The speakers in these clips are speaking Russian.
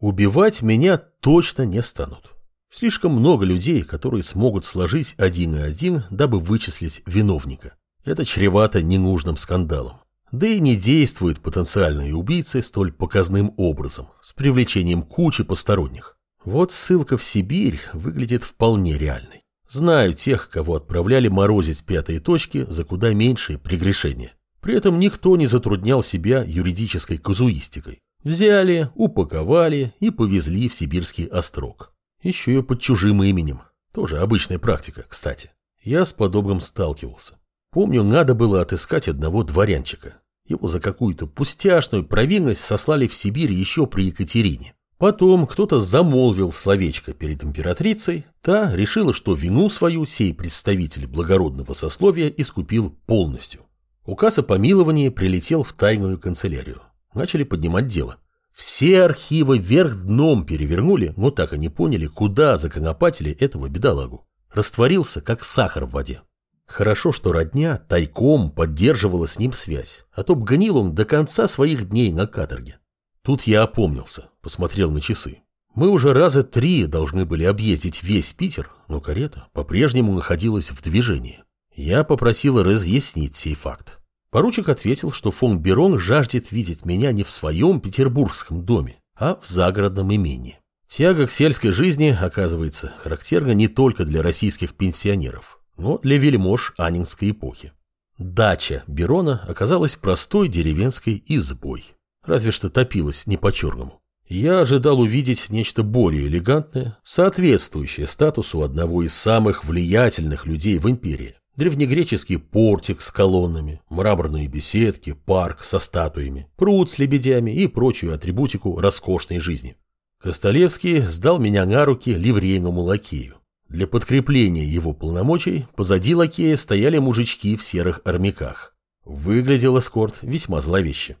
Убивать меня точно не станут. Слишком много людей, которые смогут сложить один и один, дабы вычислить виновника. Это чревато ненужным скандалом. Да и не действуют потенциальные убийцы столь показным образом, с привлечением кучи посторонних. Вот ссылка в Сибирь выглядит вполне реальной. Знаю тех, кого отправляли морозить пятые точки за куда меньшие прегрешения. При этом никто не затруднял себя юридической казуистикой. Взяли, упаковали и повезли в сибирский острог. Еще и под чужим именем. Тоже обычная практика, кстати. Я с подобным сталкивался. Помню, надо было отыскать одного дворянчика. Его за какую-то пустяшную провинность сослали в Сибирь еще при Екатерине. Потом кто-то замолвил словечко перед императрицей, та решила, что вину свою сей представитель благородного сословия искупил полностью. Указ о помиловании прилетел в тайную канцелярию. Начали поднимать дело. Все архивы вверх дном перевернули, но так и не поняли, куда законопатили этого бедолагу. Растворился, как сахар в воде. Хорошо, что родня тайком поддерживала с ним связь, а то б гнил он до конца своих дней на каторге. Тут я опомнился, посмотрел на часы. Мы уже раза три должны были объездить весь Питер, но карета по-прежнему находилась в движении. Я попросил разъяснить сей факт. Поручик ответил, что фон Берон жаждет видеть меня не в своем петербургском доме, а в загородном имении. Тяга к сельской жизни, оказывается, характерна не только для российских пенсионеров, но для вельмож Анинской эпохи. Дача Берона оказалась простой деревенской избой, разве что топилась не по-черному. Я ожидал увидеть нечто более элегантное, соответствующее статусу одного из самых влиятельных людей в империи. Древнегреческий портик с колоннами, мраморные беседки, парк со статуями, пруд с лебедями и прочую атрибутику роскошной жизни. Костолевский сдал меня на руки ливрейному лакею. Для подкрепления его полномочий позади лакея стояли мужички в серых армяках. Выглядел эскорт весьма зловеще.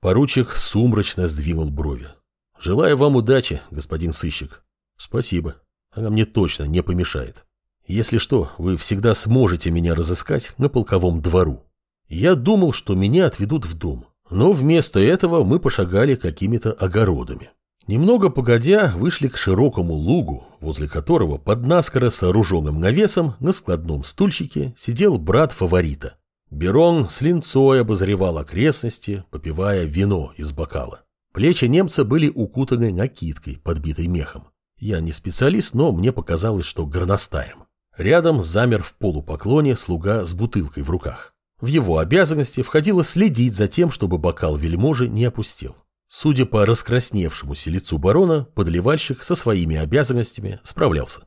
Поручик сумрачно сдвинул брови. «Желаю вам удачи, господин сыщик». «Спасибо. Она мне точно не помешает». Если что, вы всегда сможете меня разыскать на полковом двору. Я думал, что меня отведут в дом, но вместо этого мы пошагали какими-то огородами. Немного погодя, вышли к широкому лугу, возле которого под наскоро сооруженным навесом на складном стульчике сидел брат фаворита. Берон с линцой обозревал окрестности, попивая вино из бокала. Плечи немца были укутаны накидкой, подбитой мехом. Я не специалист, но мне показалось, что горностаем. Рядом замер в полупоклоне слуга с бутылкой в руках. В его обязанности входило следить за тем, чтобы бокал вельможи не опустел. Судя по раскрасневшемуся лицу барона, подливальщик со своими обязанностями справлялся.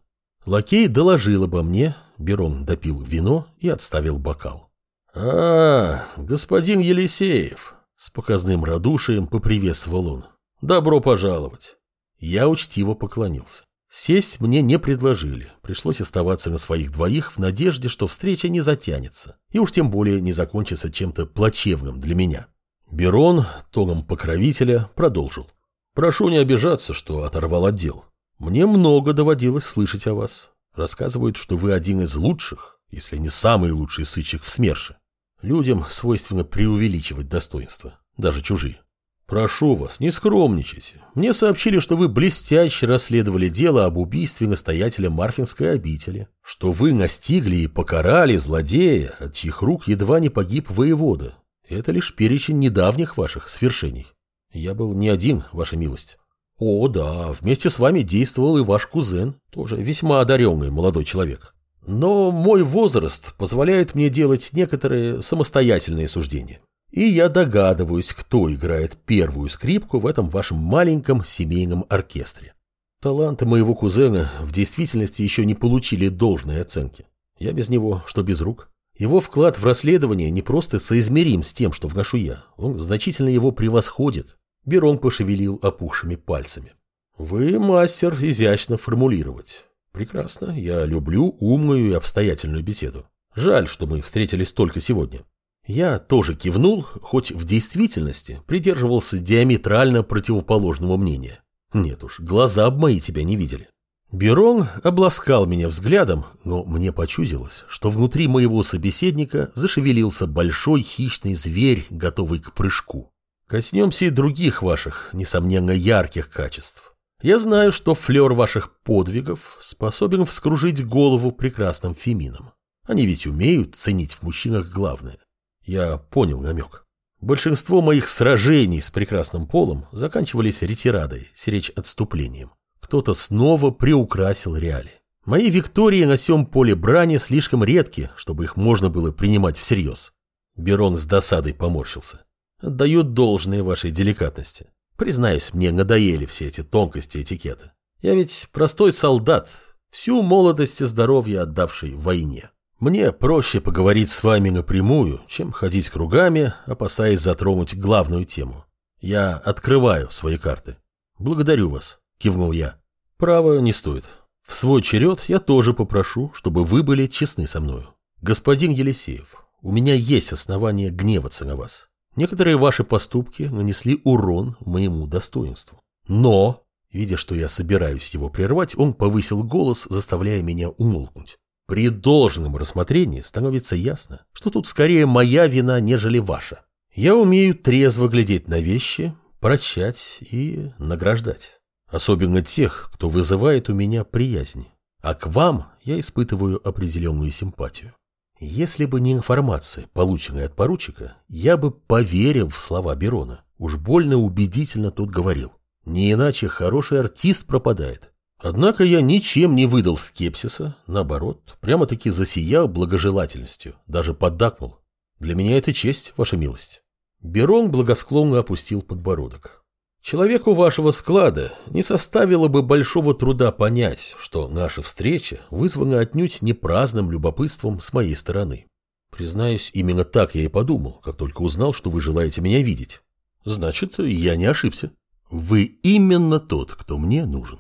Лакей доложил обо мне, Берон допил вино и отставил бокал. «А, господин Елисеев!» — с показным радушием поприветствовал он. «Добро пожаловать!» Я учтиво поклонился. Сесть мне не предложили, пришлось оставаться на своих двоих в надежде, что встреча не затянется, и уж тем более не закончится чем-то плачевным для меня. Берон, тоном покровителя, продолжил. «Прошу не обижаться, что оторвал отдел. Мне много доводилось слышать о вас. Рассказывают, что вы один из лучших, если не самый лучший сыщик в СМЕРШе. Людям свойственно преувеличивать достоинства, даже чужие. «Прошу вас, не скромничайте. Мне сообщили, что вы блестяще расследовали дело об убийстве настоятеля Марфинской обители, что вы настигли и покарали злодея, от чьих рук едва не погиб воевода. Это лишь перечень недавних ваших свершений. Я был не один, ваша милость. О, да, вместе с вами действовал и ваш кузен, тоже весьма одаренный молодой человек. Но мой возраст позволяет мне делать некоторые самостоятельные суждения. И я догадываюсь, кто играет первую скрипку в этом вашем маленьком семейном оркестре. Таланты моего кузена в действительности еще не получили должной оценки. Я без него, что без рук. Его вклад в расследование не просто соизмерим с тем, что вношу я. Он значительно его превосходит. Берон пошевелил опухшими пальцами. Вы мастер изящно формулировать. Прекрасно. Я люблю умную и обстоятельную беседу. Жаль, что мы встретились только сегодня. Я тоже кивнул, хоть в действительности придерживался диаметрально противоположного мнения. Нет уж, глаза об мои тебя не видели. Берон обласкал меня взглядом, но мне почудилось, что внутри моего собеседника зашевелился большой хищный зверь, готовый к прыжку. Коснемся и других ваших, несомненно, ярких качеств. Я знаю, что флер ваших подвигов способен вскружить голову прекрасным феминам. Они ведь умеют ценить в мужчинах главное. Я понял намек. Большинство моих сражений с прекрасным полом заканчивались ретирадой, сиречь отступлением. Кто-то снова приукрасил реали. Мои виктории на всем поле брани слишком редки, чтобы их можно было принимать всерьез. Берон с досадой поморщился. Отдаю должное вашей деликатности. Признаюсь, мне надоели все эти тонкости этикета. Я ведь простой солдат, всю молодость и здоровье отдавший войне. Мне проще поговорить с вами напрямую, чем ходить кругами, опасаясь затронуть главную тему. Я открываю свои карты. Благодарю вас, кивнул я. Право не стоит. В свой черед я тоже попрошу, чтобы вы были честны со мною. Господин Елисеев, у меня есть основания гневаться на вас. Некоторые ваши поступки нанесли урон моему достоинству. Но, видя, что я собираюсь его прервать, он повысил голос, заставляя меня умолкнуть. При должном рассмотрении становится ясно, что тут скорее моя вина, нежели ваша. Я умею трезво глядеть на вещи, прощать и награждать. Особенно тех, кто вызывает у меня приязнь. А к вам я испытываю определенную симпатию. Если бы не информация, полученная от поручика, я бы поверил в слова Берона. Уж больно убедительно тут говорил. Не иначе хороший артист пропадает. Однако я ничем не выдал скепсиса, наоборот, прямо-таки засиял благожелательностью, даже поддакнул. Для меня это честь, ваша милость. Берон благосклонно опустил подбородок. Человеку вашего склада не составило бы большого труда понять, что наша встреча вызвана отнюдь не праздным любопытством с моей стороны. Признаюсь, именно так я и подумал, как только узнал, что вы желаете меня видеть. Значит, я не ошибся. Вы именно тот, кто мне нужен.